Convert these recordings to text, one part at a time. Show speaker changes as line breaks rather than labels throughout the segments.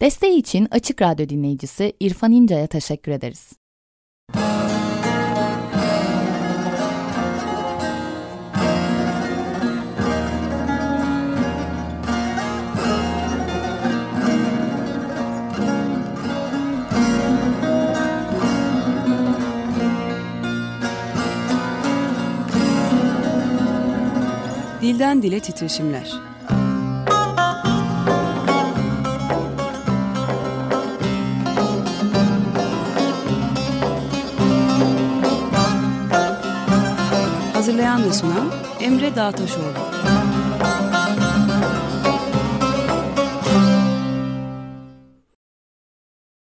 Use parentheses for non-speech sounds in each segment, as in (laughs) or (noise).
Desteği için Açık Radyo dinleyicisi İrfan İnca'ya teşekkür ederiz.
Dilden Dile Titreşimler Hazırlayan ve sunan Emre Dağtaşoğlu.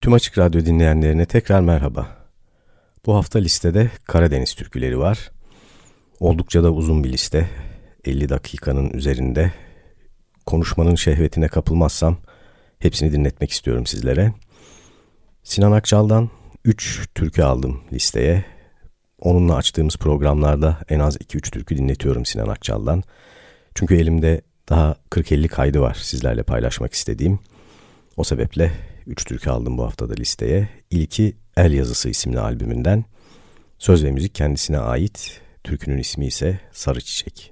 Tüm Açık Radyo dinleyenlerine tekrar merhaba. Bu hafta listede Karadeniz türküleri var. Oldukça da uzun bir liste. 50 dakikanın üzerinde. Konuşmanın şehvetine kapılmazsam hepsini dinletmek istiyorum sizlere. Sinan Akçal'dan 3 türkü aldım listeye. Onunla açtığımız programlarda en az 2-3 türkü dinletiyorum Sinan Akçal'dan. Çünkü elimde daha 40-50 kaydı var sizlerle paylaşmak istediğim. O sebeple 3 türkü aldım bu haftada listeye. İlki El Yazısı isimli albümünden. Söz ve müzik kendisine ait. Türkünün ismi ise Sarı Çiçek.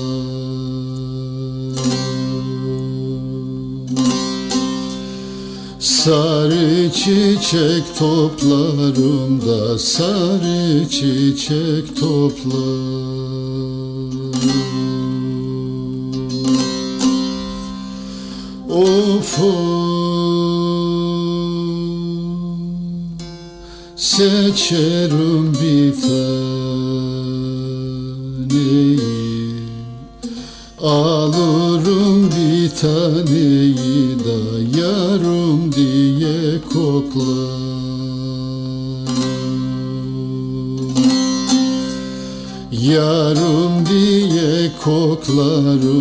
çiçek toplarım da sarı çiçek toplarım Of. Seçerim koklarım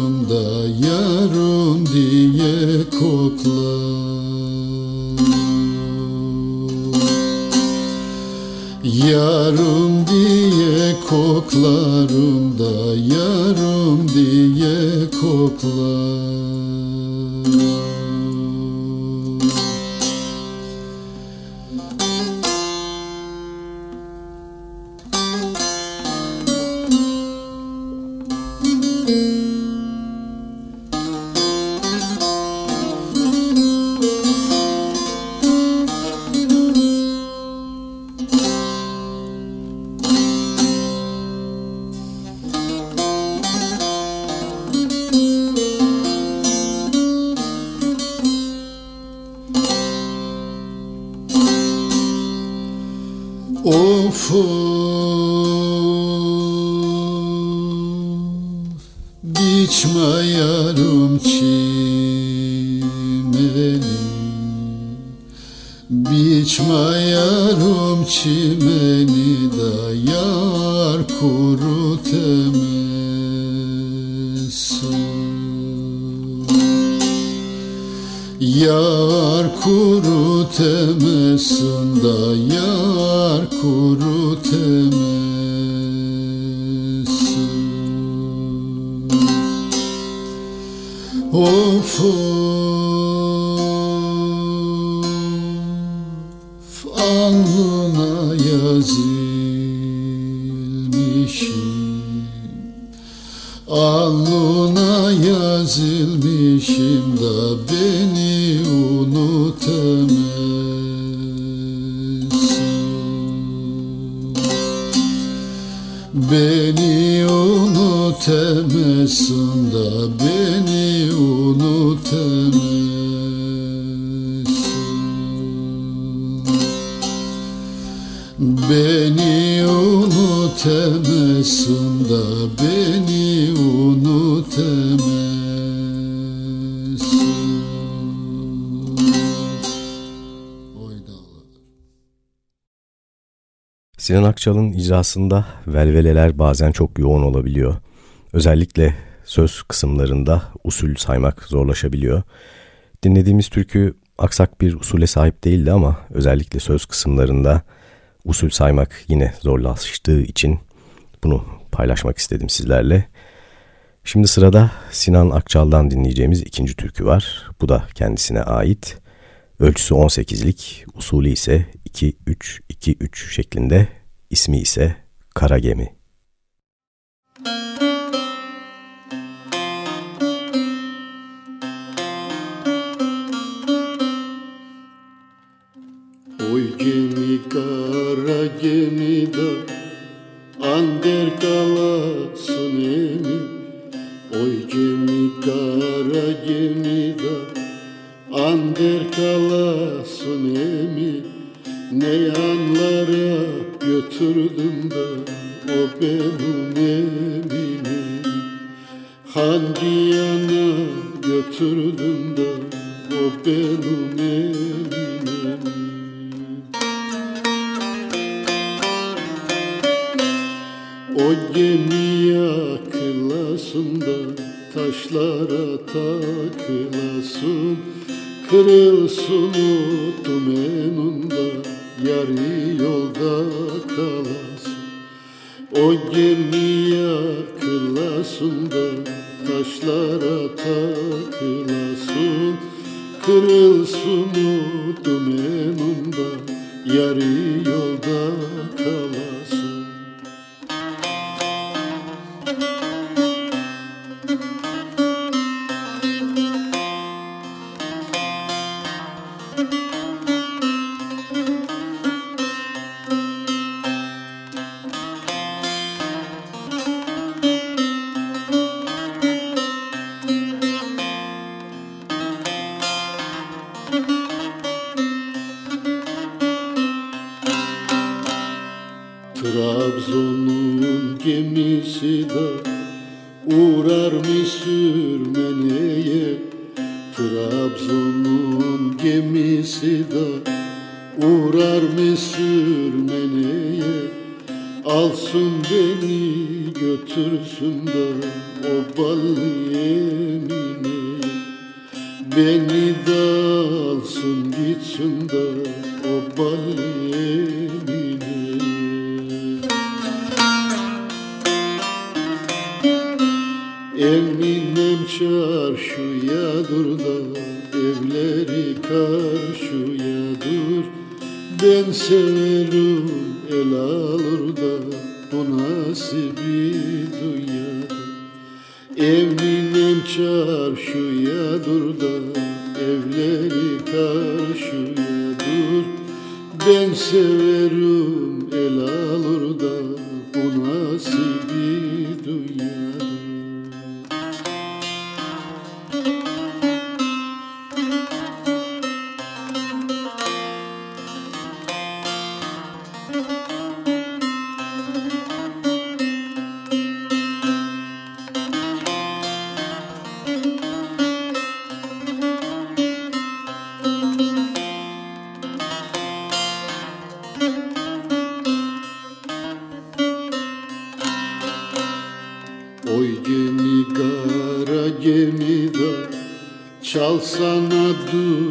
Sinan Akçal'ın icrasında velveleler bazen çok yoğun olabiliyor. Özellikle söz kısımlarında usul saymak zorlaşabiliyor. Dinlediğimiz türkü aksak bir usule sahip değildi ama özellikle söz kısımlarında usul saymak yine zorlaştığı için bunu paylaşmak istedim sizlerle. Şimdi sırada Sinan Akçal'dan dinleyeceğimiz ikinci türkü var. Bu da kendisine ait. Ölçüsü 18'lik, usulü ise 2-3-2-3 şeklinde, ismi ise Kara Gemi.
Oy gemi kara gemi da Ander kalasın emi Oy gemi kara gemi da Ander kalasın emi Ne yanlara götürdüm da O benim eminim Hangi yana götürdüm da O benim eminim O gemi yakılasın da taşlara takılasın. Kırılsın o dumenunda yarı yolda kalasın. O gemi yakılasın da taşlara takılasın. Kırılsın o dumenunda yarı yolda kalasın Çalsana duduni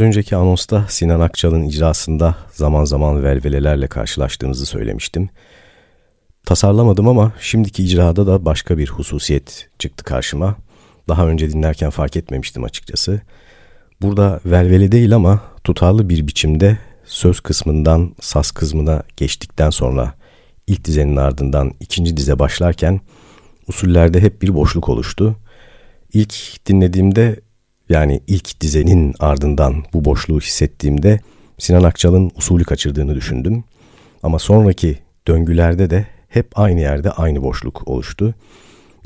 Önceki anonsta Sinan Akçal'ın icrasında zaman zaman velvelelerle karşılaştığımızı söylemiştim. Tasarlamadım ama şimdiki icrada da başka bir hususiyet çıktı karşıma. Daha önce dinlerken fark etmemiştim açıkçası. Burada velvele değil ama tutarlı bir biçimde söz kısmından saz kısmına geçtikten sonra ilk dizenin ardından ikinci dize başlarken usullerde hep bir boşluk oluştu. İlk dinlediğimde yani ilk dizenin ardından bu boşluğu hissettiğimde Sinan Akçal'ın usulü kaçırdığını düşündüm. Ama sonraki döngülerde de hep aynı yerde aynı boşluk oluştu.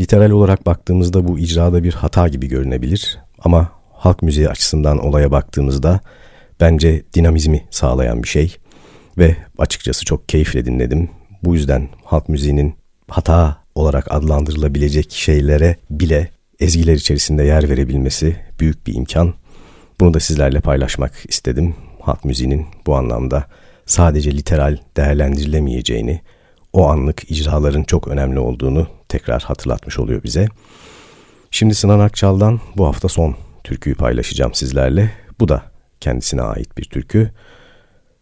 Literal olarak baktığımızda bu icrada bir hata gibi görünebilir ama halk müziği açısından olaya baktığımızda bence dinamizmi sağlayan bir şey ve açıkçası çok keyifle dinledim. Bu yüzden halk müziğinin hata olarak adlandırılabilecek şeylere bile ezgiler içerisinde yer verebilmesi büyük bir imkan. Bunu da sizlerle paylaşmak istedim. Halk müziğinin bu anlamda sadece literal değerlendirilemeyeceğini, o anlık icraların çok önemli olduğunu tekrar hatırlatmış oluyor bize. Şimdi Sinan Akçal'dan bu hafta son türküyü paylaşacağım sizlerle. Bu da kendisine ait bir türkü.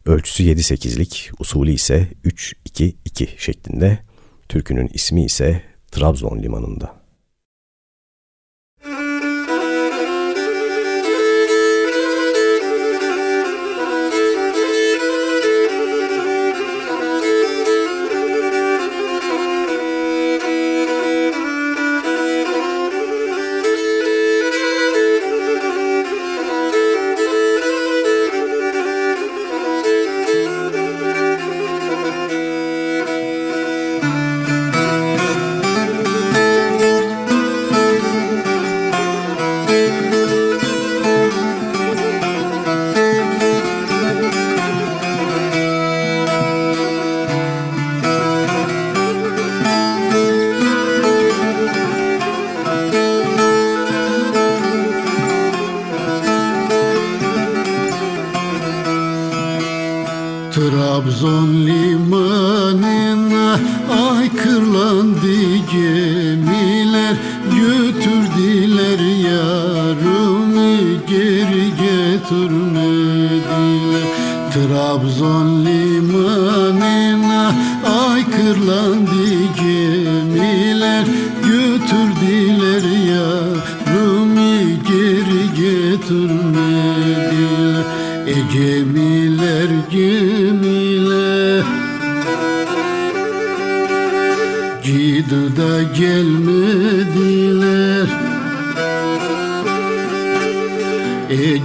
Ölçüsü 7-8'lik, usulü ise 3-2-2 şeklinde. Türkünün ismi ise Trabzon Limanı'nda.
Trabzon limanına aykırlandı gemiler Götürdüler yarımı geri getirmediler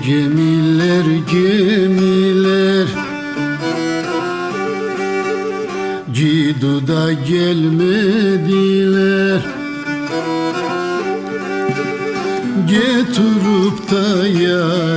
gemiler gemiler. Gidu da gelmediler. Getirip da yarını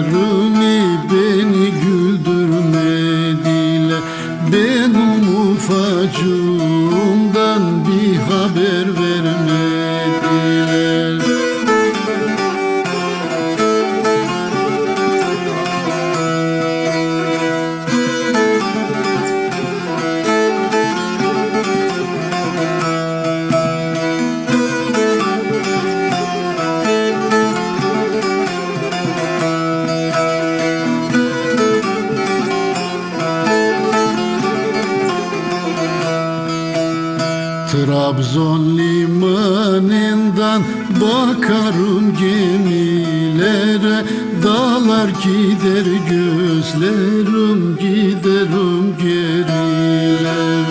gözlerim giderim geriler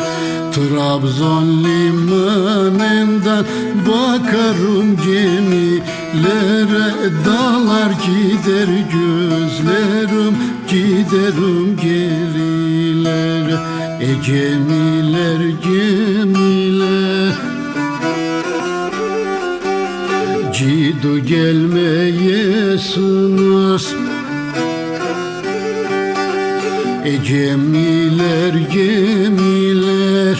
Trabzon limanından bakarım gemilere. Dağlar gider gözlerim giderim gerilere. E gemiler gemiler Cidu gelmeyesiniz E gemiler gemiler.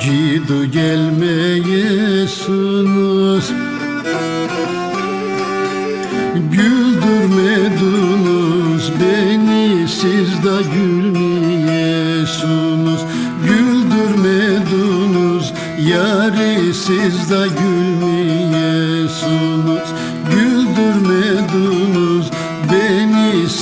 Cidu gelmeyesiniz Güldürmediniz beni siz de gülmeyesunuz Güldürmediniz yari siz de gülmeyesunuz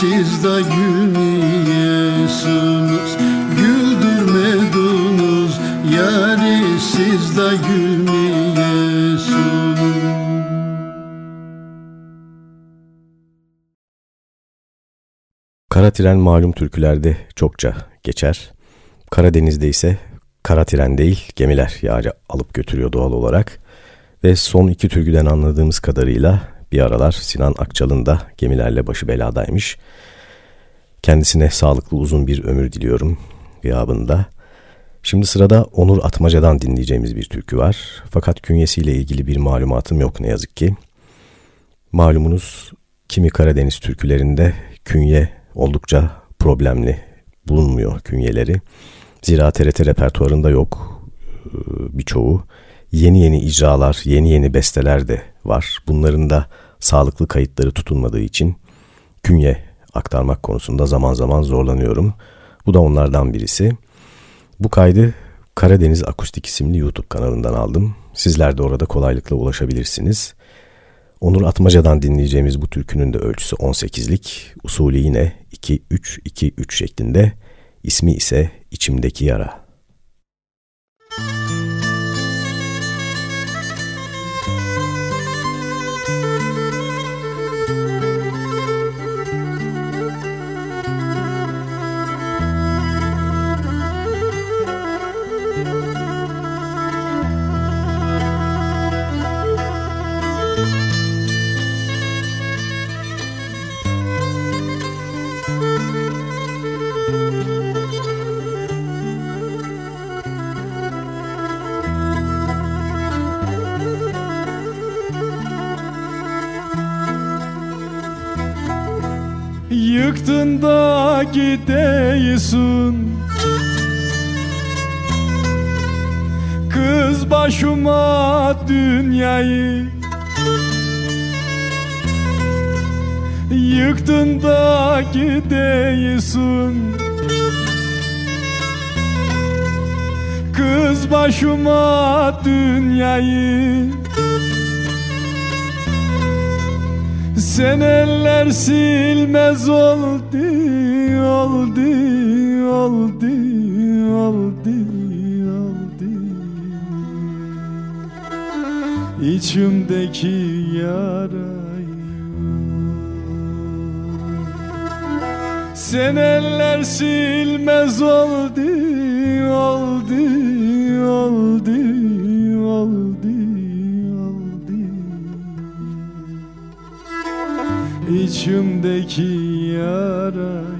siz de gülmeyesunuz Güldürmediniz yari siz de gülmeyesunuz
Kara tren malum türkülerde çokça geçer. Karadeniz'de ise kara tren değil gemiler yağcı alıp götürüyor doğal olarak. Ve son iki türküden anladığımız kadarıyla bir aralar Sinan Akçal'ın da gemilerle başı beladaymış. Kendisine sağlıklı uzun bir ömür diliyorum gıyabında. Şimdi sırada Onur Atmaca'dan dinleyeceğimiz bir türkü var. Fakat künyesiyle ilgili bir malumatım yok ne yazık ki. Malumunuz kimi Karadeniz türkülerinde künye oldukça problemli bulunmuyor künyeleri. Zira TRT repertuarında yok e, birçoğu. Yeni yeni icralar, yeni yeni besteler de var. Bunların da sağlıklı kayıtları tutulmadığı için künye aktarmak konusunda zaman zaman zorlanıyorum. Bu da onlardan birisi. Bu kaydı Karadeniz Akustik isimli YouTube kanalından aldım. Sizler de orada kolaylıkla ulaşabilirsiniz. Onur Atmaca'dan dinleyeceğimiz bu türkünün de ölçüsü 18'lik, usulü yine 2-3-2-3 şeklinde, ismi ise İçimdeki Yara.
Silmez oldu, oldu, oldu, oldu, oldu. İçimdeki yarayı. Seneler silmez oldu, oldu, oldu, içimdeki yarayı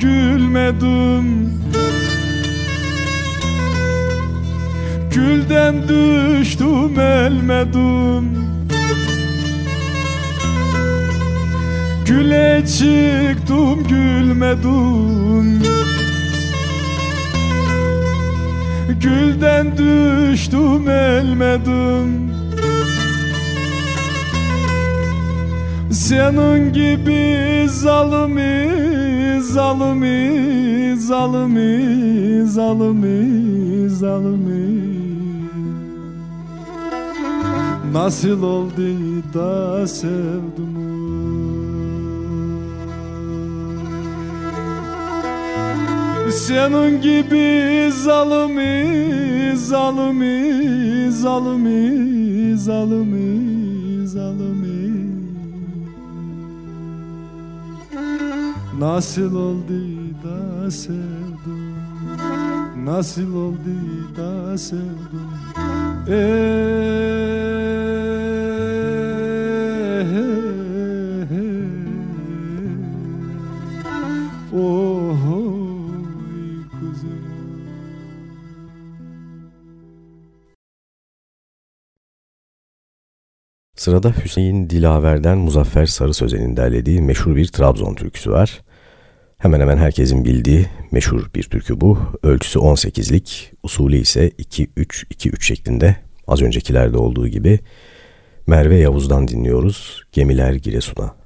gülmedim. Gülden düştüm elmedim Güle çıktım gülmedim. Gülden düştüm elmedim Senin gibi zalimi, zalimi, zalimi, zalimi, zalimi Nasıl oldu da sevdim? Senin gibi zalimi, zalimi, zalimi, zalimi, zalimi Nasıl oldu da sevdim Nasıl oldu da sevdim Oh,
Sırada Hüseyin Dilaver'den Muzaffer Sarı Sözen'in derlediği meşhur bir Trabzon türküsü var. Hemen hemen herkesin bildiği meşhur bir türkü bu. Ölçüsü 18'lik, usulü ise 2-3-2-3 şeklinde az öncekilerde olduğu gibi. Merve Yavuz'dan dinliyoruz Gemiler Giresun'a.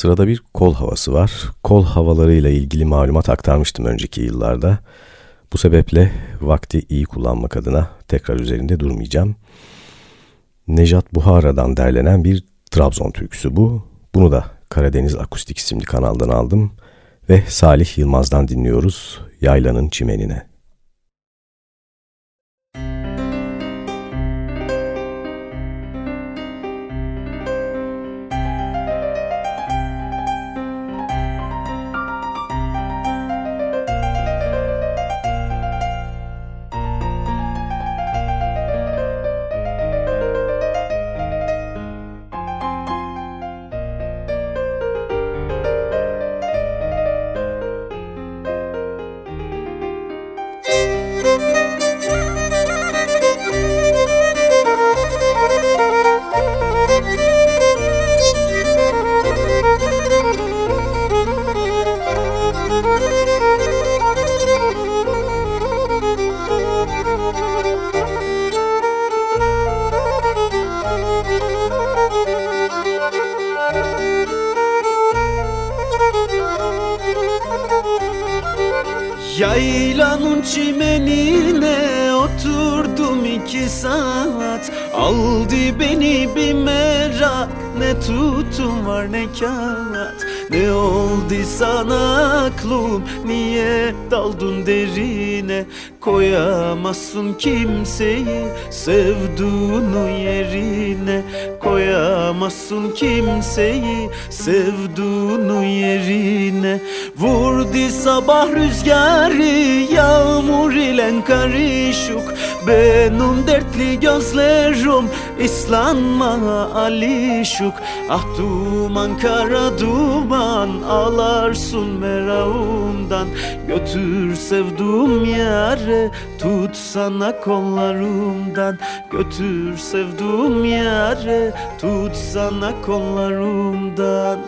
Sırada bir kol havası var. Kol havalarıyla ilgili malumat aktarmıştım önceki yıllarda. Bu sebeple vakti iyi kullanmak adına tekrar üzerinde durmayacağım. Nejat Buhara'dan derlenen bir Trabzon türküsü bu. Bunu da Karadeniz Akustik isimli kanaldan aldım ve Salih Yılmaz'dan dinliyoruz Yaylanın Çimenine.
Yaylanın çimenine oturdum iki saat. Aldı beni bir merak Ne tutum var ne kağıt. Ne oldu sana aklım Niye daldın derine? Koyamazsın kimseyi Sevduğunu yerine Koyamazsın kimseyi Sevduğunu yerine. Vurdu sabah rüzgarı Yağmur ile karışık Benim dertli gözlerim İslanma alişuk Ah duman kara duman Ağlarsın meravumdan Götür sevduğum yare Tut sana kollarımdan. Götür sevduğum yare Tut sana kollarımdan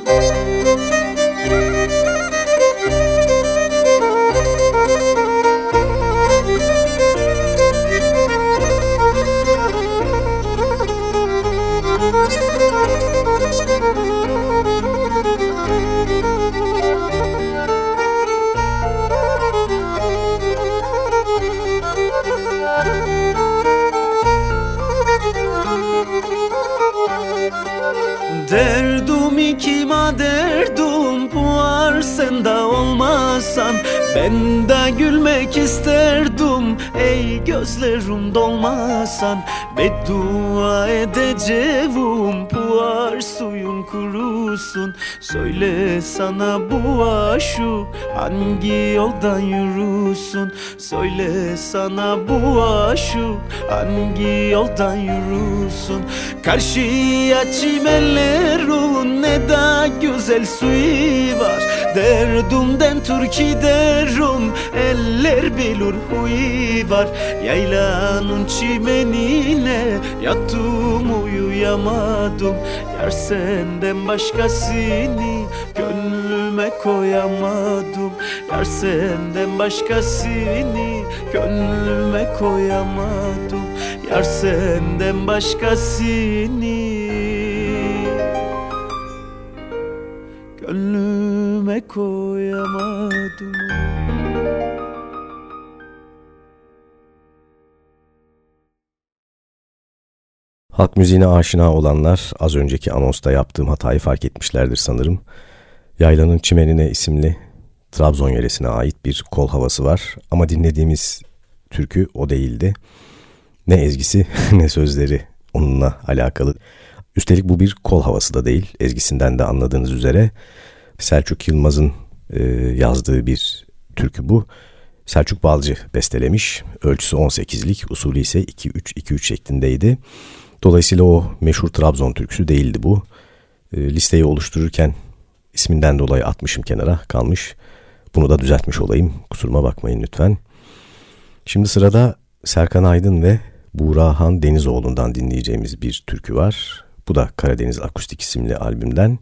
Derdum ikima derdum puar sen de olmasan. Ben de gülmek isterdim ey gözlerim dolmasan. Beddua edeceğim kurusun. Söyle sana bu aşık hangi yoldan yürüsün Söyle sana bu aşık hangi yoldan yürüsün Karşıya çimenlerin ne da güzel suyu var. Derdumden Türkiye derim eller bilir huyu var. Yaylanın çimenine yattım uyuyamadım Yar senden başkasını gönlüme koyamadım. Yar senden başkasını gönlüme koyamadım. Yar senden başkasını Gönlüme koyamadım
Halk müziğine aşina olanlar az önceki anonsta yaptığım hatayı fark etmişlerdir sanırım. Yaylanın Çimenine isimli Trabzon yöresine ait bir kol havası var ama dinlediğimiz türkü o değildi. Ne ezgisi (laughs) ne sözleri onunla alakalı. Üstelik bu bir kol havası da değil. Ezgisinden de anladığınız üzere Selçuk Yılmaz'ın e, yazdığı bir türkü bu. Selçuk Balcı bestelemiş. Ölçüsü 18'lik, usulü ise 2-3-2-3 şeklindeydi. Dolayısıyla o meşhur Trabzon türküsü değildi bu. E, listeyi oluştururken isminden dolayı atmışım kenara kalmış. Bunu da düzeltmiş olayım. Kusuruma bakmayın lütfen. Şimdi sırada Serkan Aydın ve Buğrahan Denizoğlu'ndan dinleyeceğimiz bir türkü var. Bu da Karadeniz Akustik isimli albümden.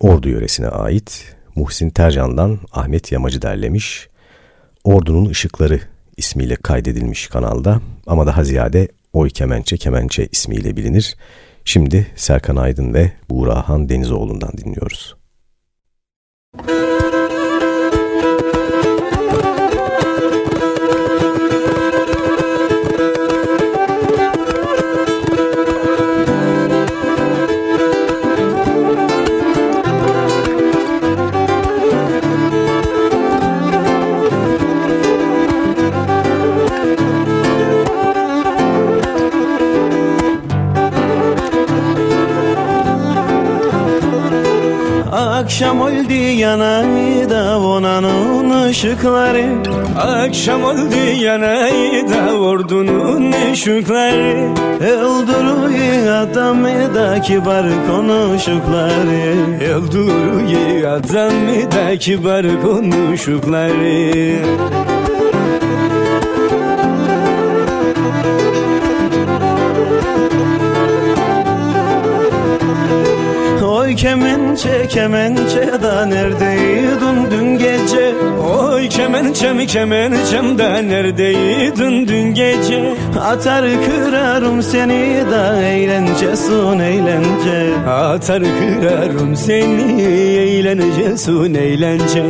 Ordu yöresine ait Muhsin Tercan'dan Ahmet Yamacı derlemiş. Ordu'nun Işıkları ismiyle kaydedilmiş kanalda ama daha ziyade Oy Kemençe Kemençe ismiyle bilinir. Şimdi Serkan Aydın ve Buğrahan Denizoğlu'ndan dinliyoruz.
Akşam oldu yanayda onanın ışıkları.
Akşam oldu yanayda ordunun ışıkları.
Öldürüyor adamı da kibar konuşukları.
Öldürüyor adamı da kibar konuşukları
kemençe kemençe da neredeydin dün gece?
Oy kemençem kemençem da neredeydin dün gece?
Atar kırarım seni da eğlencesin eğlence.
Atar kırarım seni eğlencesin eğlence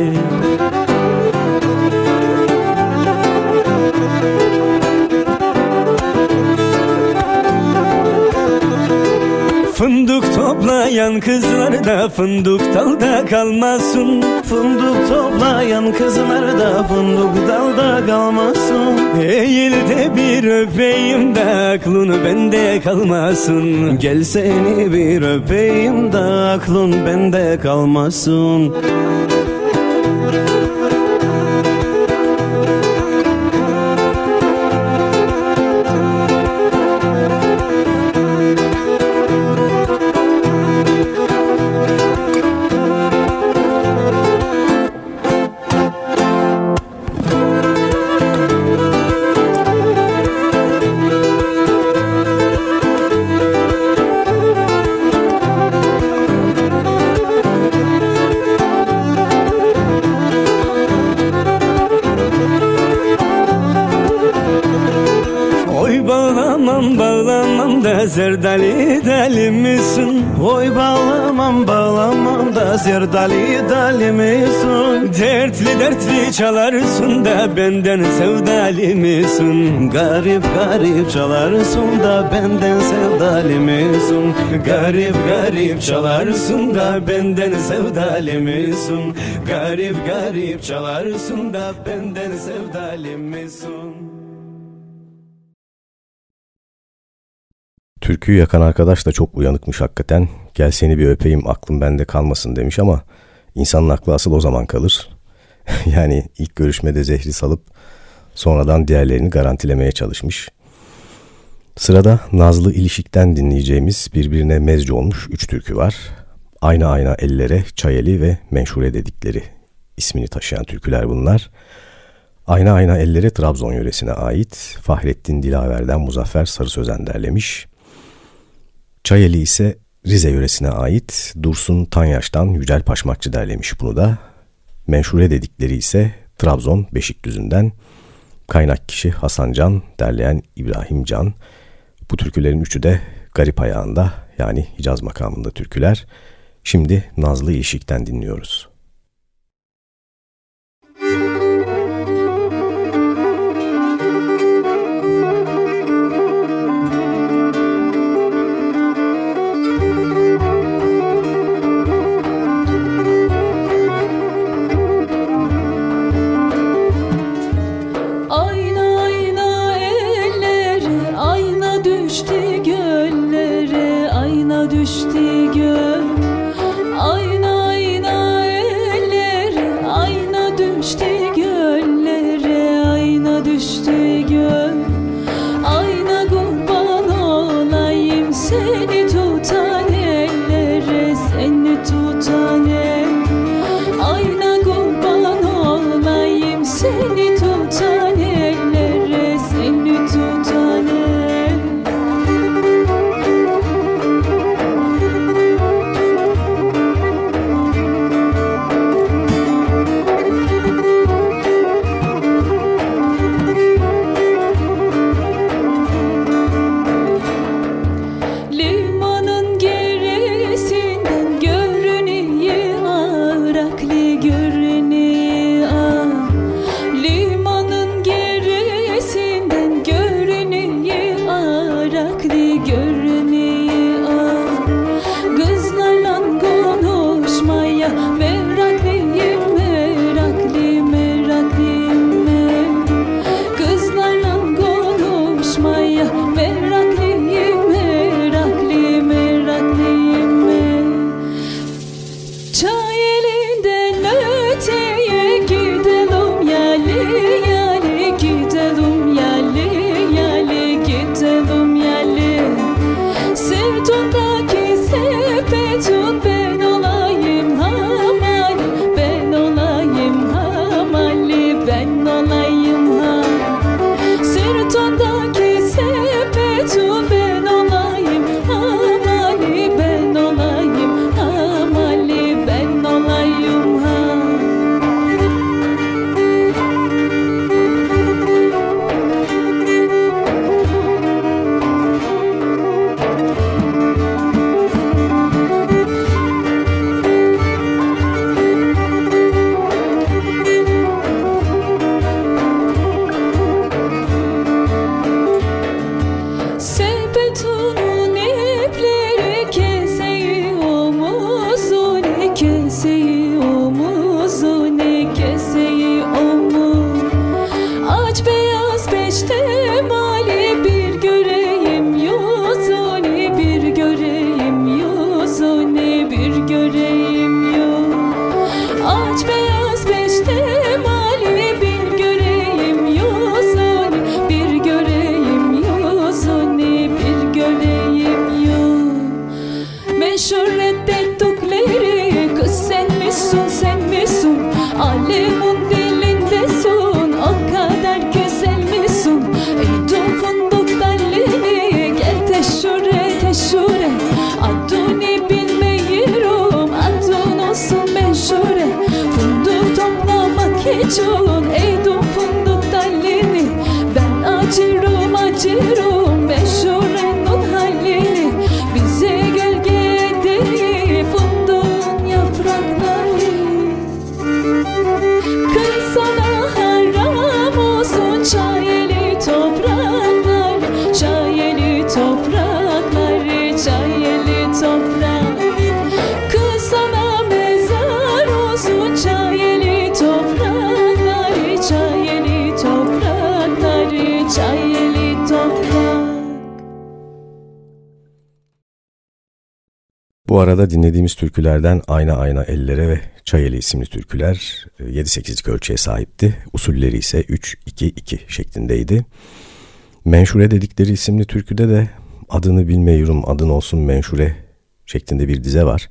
toplayan kızlar da fındık dalda kalmasın.
Fındık toplayan kızlar da fındık dalda kalmasın.
Eğil de bir öpeyim de aklın bende kalmasın.
Gel seni bir öpeyim de aklın bende kalmasın da zerdali dali misin
Dertli dertli çalarsın da benden sevdali misin
Garip garip çalarsın da benden sevdali misin
Garip garip çalarsın da benden sevdali misin Garip garip çalarsın da benden sevdali misin
Türküyü yakan arkadaş da çok uyanıkmış hakikaten. Gel seni bir öpeyim aklım bende kalmasın demiş ama insanın aklı asıl o zaman kalır. (laughs) yani ilk görüşmede zehri salıp sonradan diğerlerini garantilemeye çalışmış. Sırada Nazlı İlişik'ten dinleyeceğimiz birbirine mezci olmuş üç türkü var. Ayna ayna ellere, çayeli ve menşure dedikleri ismini taşıyan türküler bunlar. Ayna ayna ellere Trabzon yöresine ait Fahrettin Dilaver'den Muzaffer Sarı Sözen derlemiş. Çayeli ise Rize yöresine ait Dursun Tanyaş'tan Yücel Paşmakçı derlemiş bunu da. Menşure dedikleri ise Trabzon Beşikdüzü'nden kaynak kişi Hasan Can, derleyen İbrahim Can. Bu türkülerin üçü de garip ayağında yani Hicaz makamında türküler. Şimdi Nazlı İlişik'ten dinliyoruz. Çoluk arada dinlediğimiz türkülerden Ayna Ayna Ellere ve Çayeli isimli türküler 7-8'lik ölçüye sahipti. Usulleri ise 3-2-2 şeklindeydi. Menşure dedikleri isimli türküde de adını bilmeyorum adın olsun menşure şeklinde bir dize var.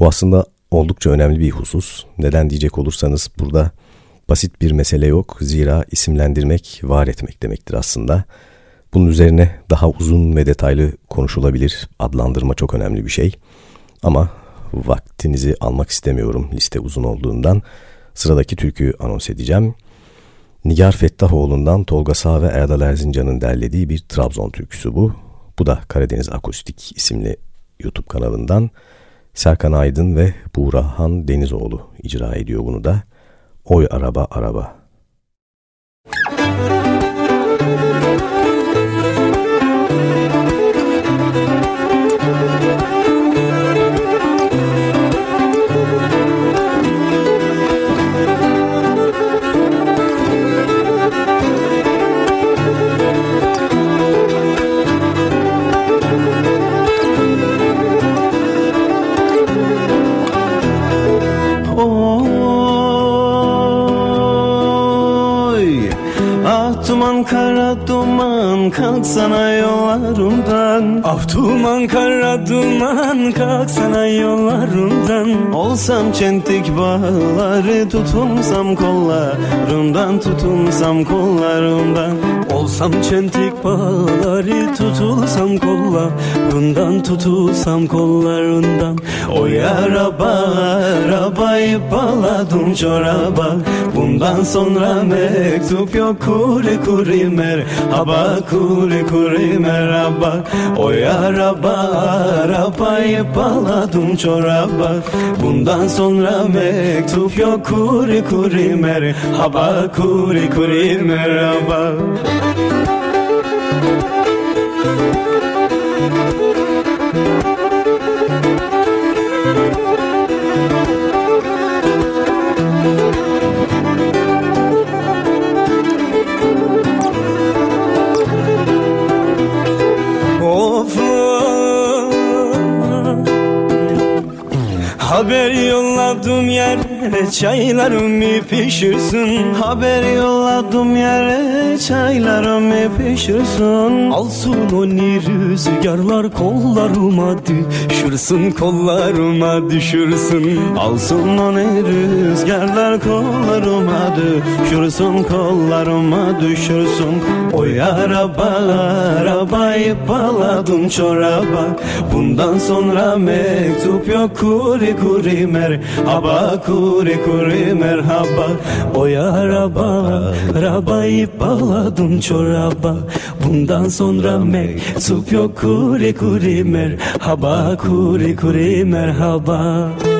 Bu aslında oldukça önemli bir husus. Neden diyecek olursanız burada basit bir mesele yok. Zira isimlendirmek var etmek demektir aslında. Bunun üzerine daha uzun ve detaylı konuşulabilir. Adlandırma çok önemli bir şey. Ama vaktinizi almak istemiyorum liste uzun olduğundan. Sıradaki türküyü anons edeceğim. Nigar Fettahoğlu'ndan Tolga Sağ ve Erdal Erzincan'ın derlediği bir Trabzon türküsü bu. Bu da Karadeniz Akustik isimli YouTube kanalından. Serkan Aydın ve Buğrahan Denizoğlu icra ediyor bunu da. Oy araba araba.
Kalksana yollarımdan.
Ah duman kara duman kalksana yollarımdan.
Olsam çentik bağları tutunsam kollarımdan Tutunsam kollarımdan.
Olsam çentik bağları tutulsam kollarından Tutulsam kollarından
Oy araba arabayı bağladım çoraba Bundan sonra mektup yok kuri kuri merhaba Kuri kuri merhaba Oy araba arabayı bağladım çoraba. Bundan sonra mektup yok kuri kuri merhaba Kuri kuri merhaba
Of çaylarımı pişirsin?
Haber yolladım yere çaylarımı pişirsin?
Alsın o rüzgarlar kollarıma düşürsün kollarıma düşürsün.
Alsın onu rüzgarlar kollarıma düşürsün kollarıma düşürsün. Oy araba arabayı bağladım çoraba. Bundan sonra mektup yok kuri kuri merhaba Kuri kuri merhaba.
Oy araba arabayı bağladım çoraba. Bundan sonra mektup yok kuri kuri merhaba Kuri kuri merhaba.
Oy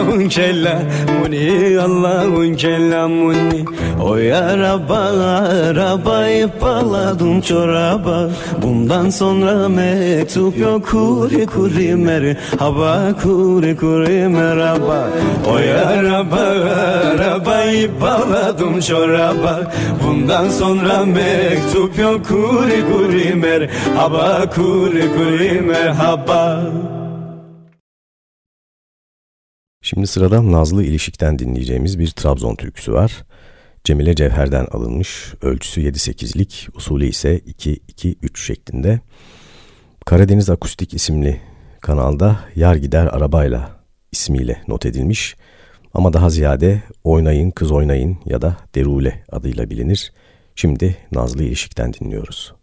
ondan Allah'ın kelamını Allah'ın kelamını
Oy araba arabayı bağladım çoraba. Bundan sonra mektup yok kuri kuri merhaba Kuri kuri merhaba
Oy araba arabayı bağladım
aldım çoraba. Bundan sonra mektup yok kuri kuri merhaba Kuri kuri merhaba
Şimdi sırada Nazlı İlişik'ten dinleyeceğimiz bir Trabzon türküsü var. Cemile Cevher'den alınmış, ölçüsü 7-8'lik, usulü ise 2-2-3 şeklinde. Karadeniz Akustik isimli kanalda Yar Gider Arabayla ismiyle not edilmiş ama daha ziyade Oynayın Kız Oynayın ya da Derule adıyla bilinir. Şimdi Nazlı İlişik'ten dinliyoruz.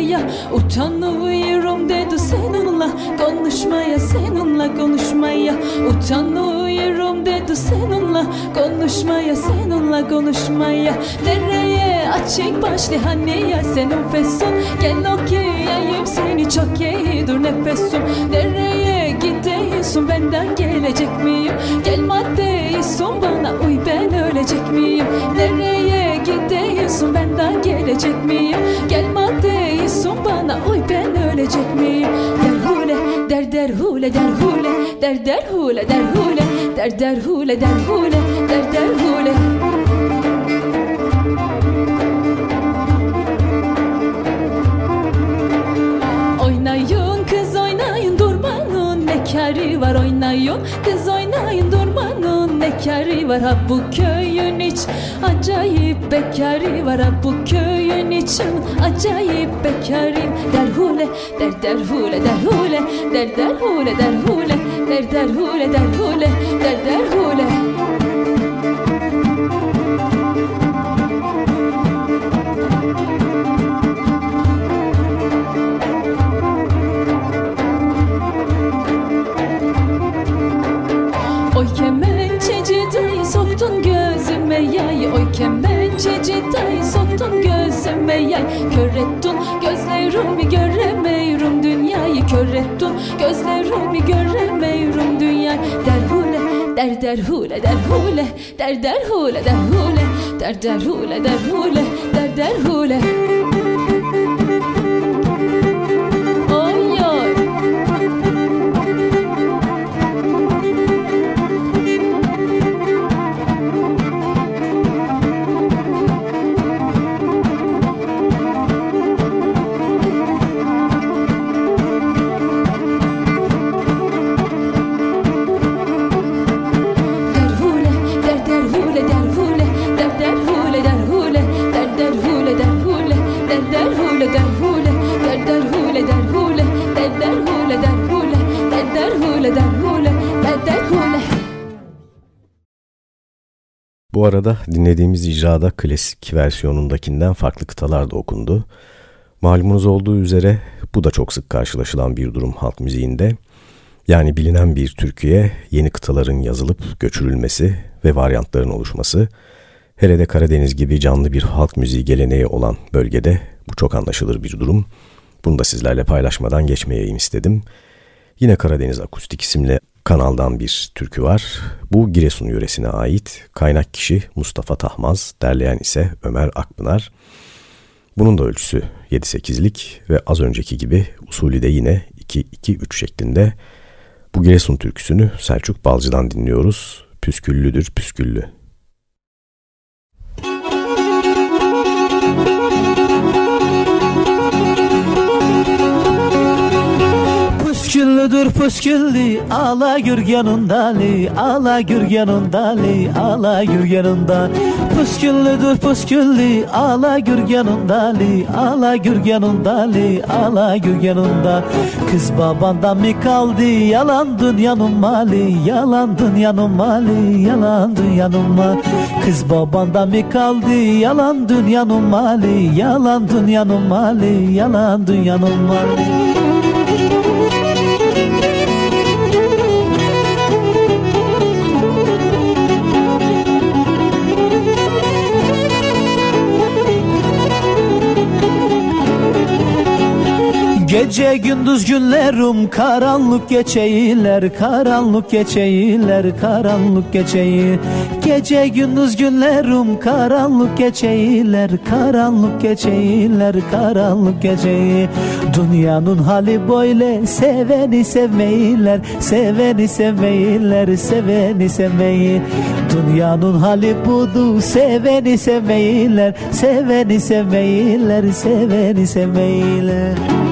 Yaya Utanıyorum dedi seninle. Konuşmaya seninle konuşmaya Utanıyorum dedi seninle. Konuşmaya seninle konuşmaya. Nereye açık başlı hani ya senin fesun Gel okuyayım seni çok iyidir nefesim Nereye gidiyorsun benden gelecek miyim? Gel maddeyisun bana uy ben ölecek miyim? Nereye gidiyorsun benden gelecek miyim? Gel maddeyisun bana uy ben ölecek miyim? Derhule der derhule derhule Der derhule derhule Der derhule derhule Der derhule. Oynayın kız oynayın durmanın ne kârı var oynayın. Kız oynayın kârı var ha bu köyün hiç acayip bekarı var ha bu köyün için acayip bekarım derhule der derhule derhule der derhule derhule der derhule derhule der derhule Oy gözüme yay Kör ettin gözlerimi göremiyorum dünyayı. Kör ettin gözlerimi göremiyorum dünyayı. Derhule der derhule derhule Der derhule derhule. Der derhule derhule Der derhule. Oy
Bu arada dinlediğimiz icrada klasik versiyonundakinden farklı kıtalar da okundu. Malumunuz olduğu üzere bu da çok sık karşılaşılan bir durum halk müziğinde. Yani bilinen bir türküye yeni kıtaların yazılıp göçürülmesi ve varyantların oluşması. Hele de Karadeniz gibi canlı bir halk müziği geleneği olan bölgede bu çok anlaşılır bir durum. Bunu da sizlerle paylaşmadan geçmeyeyim istedim. Yine Karadeniz Akustik isimli kanaldan bir türkü var. Bu Giresun yöresine ait. Kaynak kişi Mustafa Tahmaz, derleyen ise Ömer Akpınar. Bunun da ölçüsü 7-8'lik ve az önceki gibi usulü de yine 2-2-3 şeklinde. Bu Giresun türküsünü Selçuk Balcı'dan dinliyoruz. Püsküllüdür püsküllü.
Gülüdür püsküllü ala gürgenundali ala gürgenundali ala gürgenunda Püsküllüdür püsküllü ala gürgenundali ala gürgenundali ala gürgenunda Kız babandan mi kaldı yalan dünyanın mali yalan dünyanın mali yalan dünyanın mali Kız babandan mi kaldı yalan dünyanın mali yalan dünyanın mali yalan dünyanın mali Gece gündüz günlerim karanlık geçeyler Karanlık geçeyler karanlık geçeyi Gece gündüz günlerim karanlık geçeyler Karanlık geçeyler karanlık geçeyi Dünyanın hali böyle seveni sevmeyler Seveni sevmeyler seveni sevmeyi. Dünyanın hali budu seveni sevmeyler Seveni sevmeyler seveni sevmeyler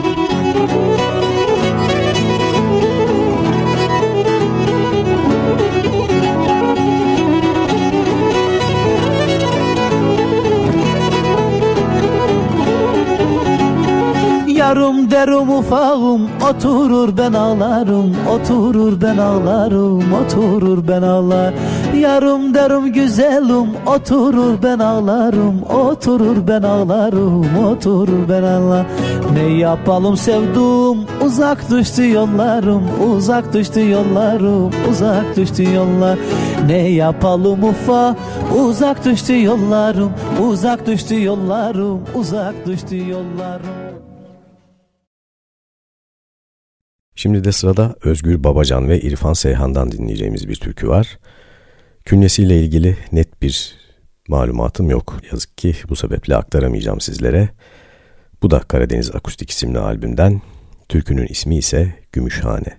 Yarım derim ufağım oturur ben ağlarım Oturur ben ağlarım oturur ben ağlar Yarım derim güzelim oturur ben ağlarım Oturur ben ağlarım oturur ben ağlar. Ne yapalım sevduğum uzak düştü yollarım Uzak düştü yollarım uzak düştü yollar. Ne yapalım ufa uzak düştü yollarım Uzak düştü yollarım uzak düştü yollarım.
Şimdi de sırada Özgür Babacan ve İrfan Seyhan'dan dinleyeceğimiz bir türkü var. Künyesiyle ilgili net bir malumatım yok. Yazık ki bu sebeple aktaramayacağım sizlere. Bu da Karadeniz Akustik isimli albümden. Türkünün ismi ise Gümüşhane.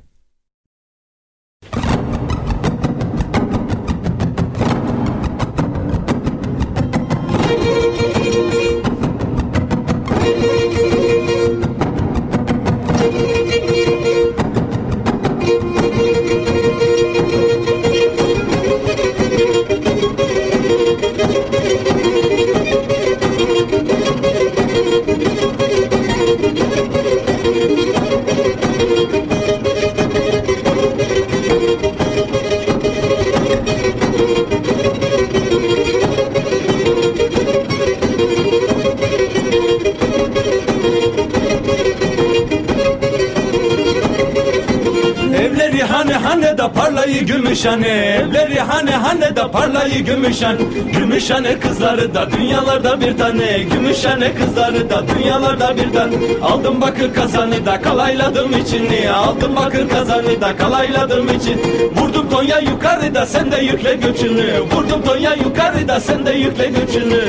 Gümüşhan Gümüşhane kızları da dünyalarda bir tane. Gümüşhane kızları da dünyalarda bir tane. Aldım bakır kazanı da kalayladım içini. Aldım bakır kazanı da kalayladım için Vurdum Tonya yukarıda sen de yükle göçünü. Vurdum Tonya yukarıda sen de yükle göçünü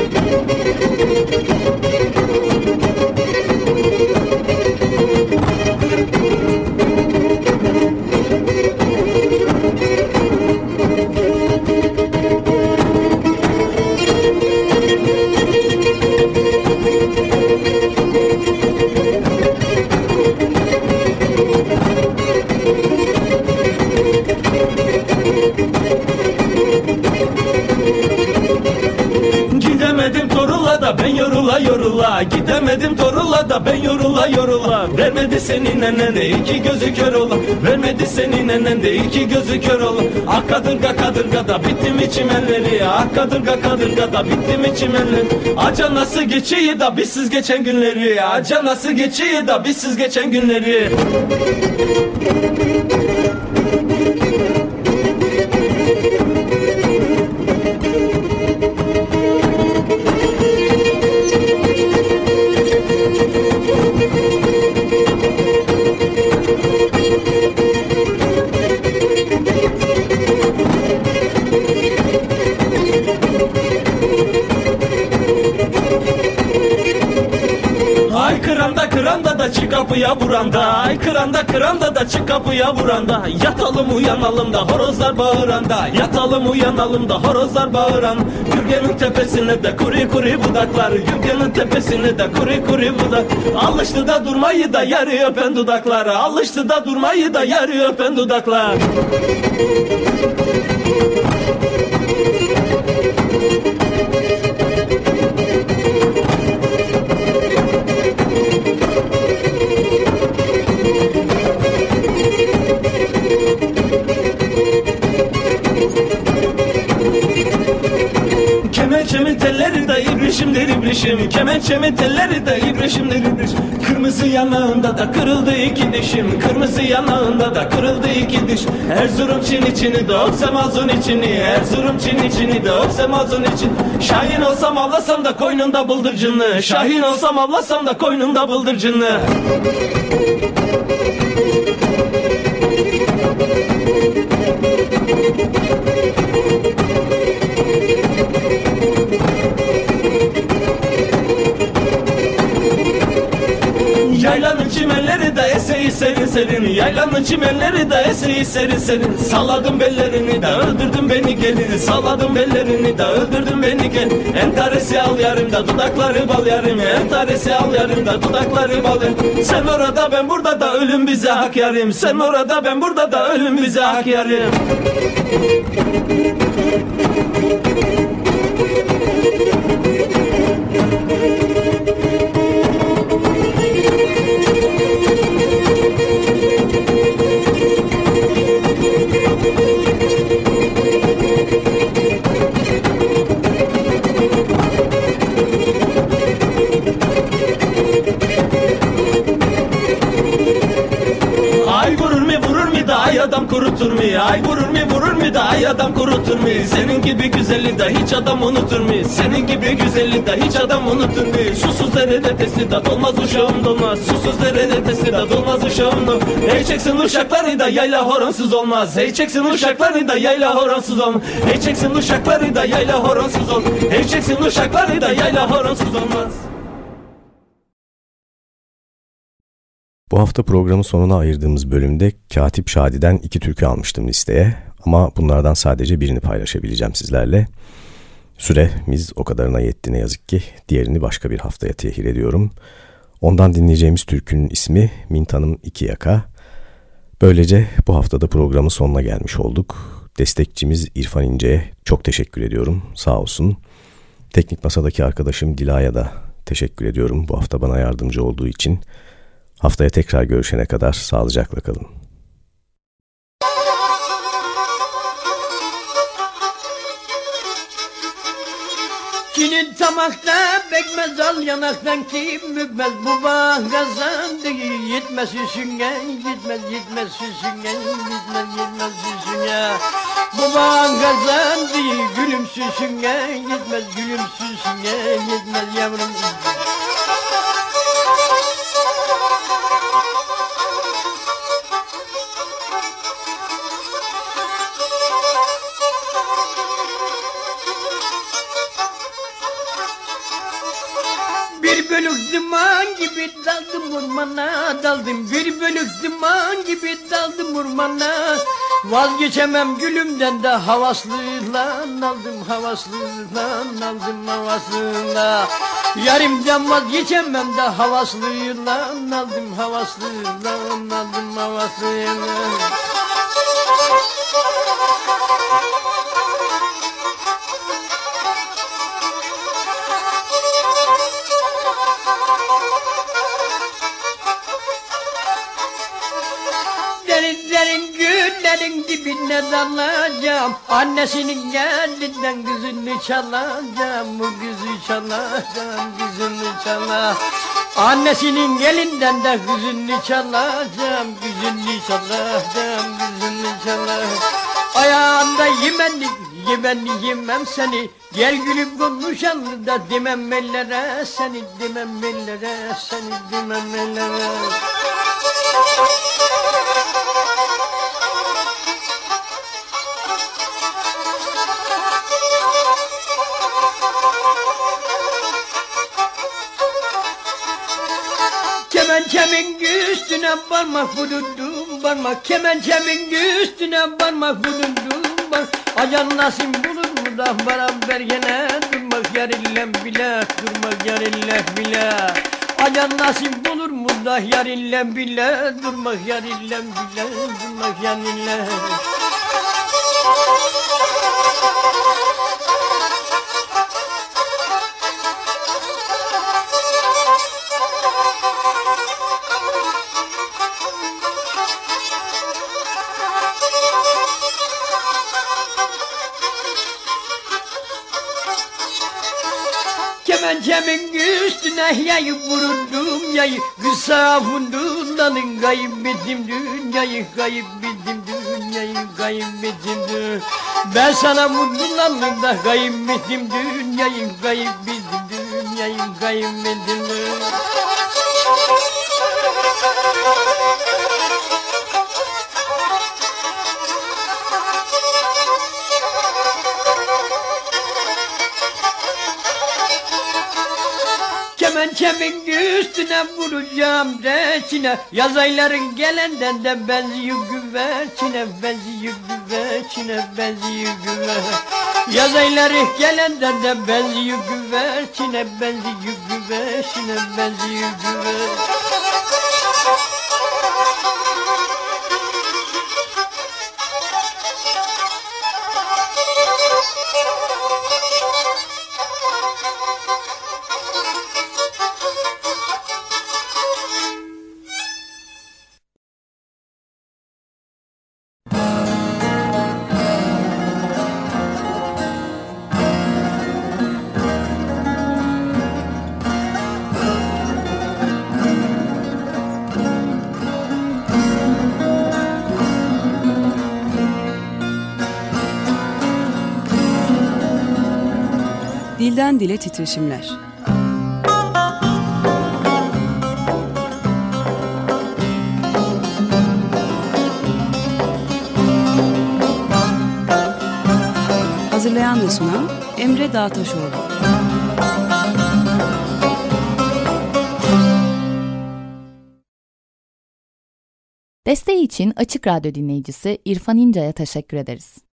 senin nenen de iki gözü kör ola Vermedi senin nenen de iki gözü kör ola Ah kadırga kadırga da bittim içimenleri Ah kadırga kadırga da bittim içimenleri Aca nasıl geçiyor da bizsiz geçen günleri? Aca nasıl geçiyor da bizsiz geçen günleri kapıya vuranda Yatalım uyanalım da horozlar bağıranda. Yatalım uyanalım da horozlar bağıran. Gürgenin tepesine de kuri kuri budaklar. Gürgenin tepesine de kuri kuri budak. Alıştı da durmayı da yarı öpen dudaklar. Alıştı da durmayı da yarı öpen dudaklar telleri de ibrişimdir ibrişim Kırmızı yanağında da kırıldı iki dişim. Kırmızı yanağında da kırıldı iki diş. Erzurum çin içini de Oksemazun içini. Erzurum çin içini de Oksemazun için. Şahin olsam avlasam da koynunda bıldırcını Şahin olsam avlasam da koynunda bıldırcını eseyi serin serin Yaylanın çimenleri de eseyi serin serin. Salladım bellerini de öldürdün beni gelin. Salladım bellerini de öldürdün beni gel Entaresi al yarımda dudakları bal yarım. Entaresi al yarımda dudakları bal yarım. Sen orada ben burada da ölüm bize hak yarım. Sen orada ben burada da ölüm bize hak yarım de hiç adam unutur mu? Susuz derede teslidat olmaz uşağım dolmaz. Susuz derede teslidat olmaz uşağım dolmaz. Hey çeksin uşakları da yayla horonsuz olmaz. Hey çeksin uşakları da yayla horonsuz olmaz. Hey çeksin uşakları da yayla horonsuz olmaz. Hey çeksin uşakları da yayla horonsuz olmaz.
Bu hafta programın sonuna ayırdığımız bölümde Katip Şadi'den iki türkü almıştım listeye. Ama bunlardan sadece birini paylaşabileceğim sizlerle. Süremiz o kadarına yetti ne yazık ki. Diğerini başka bir haftaya tehir ediyorum. Ondan dinleyeceğimiz türkünün ismi Mintanım İki Yaka. Böylece bu haftada programın sonuna gelmiş olduk. Destekçimiz İrfan İnce'ye çok teşekkür ediyorum. Sağ olsun. Teknik masadaki arkadaşım Dila'ya da teşekkür ediyorum bu hafta bana yardımcı olduğu için. Haftaya tekrar görüşene kadar sağlıcakla kalın.
Kilin tamakta pekmez al yanaktan kim mükmez bu bağ kazandı Gitmez süsünge gitmez gitmez süsünge gitmez gitmez süsünge Bu bağ kazandı gülüm süsünge gitmez gülüm süsünge gitmez yavrum bölük duman gibi daldım ormana daldım. Bir bölük duman gibi daldım ormana. Vazgeçemem gülümden de havaslığından aldım havaslığından aldım havaslığından Yarimden vazgeçemem de havaslığından aldım havaslığından aldım havaslığından dibine dalacağım. Annesinin elinden kızını çalacağım. Bu kızı çalacağım kızını çalacağım Annesinin elinden de kızını çalacağım. Kızını çalacağım kızını çalacağım Ayağında yemenlik yemenli yemem seni. Gel gülüp konuşalım da demem ellere seni Demem ellere seni demem ellere. Kemençemin üstüne parmak vurundum parmak Kemençemin üstüne parmak vurundum parmak Acan nasip bulur mu da beraber gene? Durmak yarinle bile durmak yarinle bile. Acan nasip bulur mu da yarinle bile? Durmak yarinle bile durmak yarinle Kemençemin üstüne yayı vururdum yayı Kısa funduğundanın kaybettim dünyayı Kaybettim dünyayı kaybettim dünyayı Ben sana bundanın da kaybettim dünyayı Kaybettim dünyayı kaybettim dünyayı Kemençemin üstüne vuracağım reçine Yaz ayların gelenden de benziyor güvercine Benziyor güvercine, benziyor güvercine. Yaz ayları gelenden de benziyor güvercine Benziyor güvercine, benziyor güvercine
Dilden dile titreşimler. Hazırlayan ve sunan Emre Dağtaşoğlu.
Desteği için Açık Radyo dinleyicisi İrfan İnce'ye teşekkür ederiz.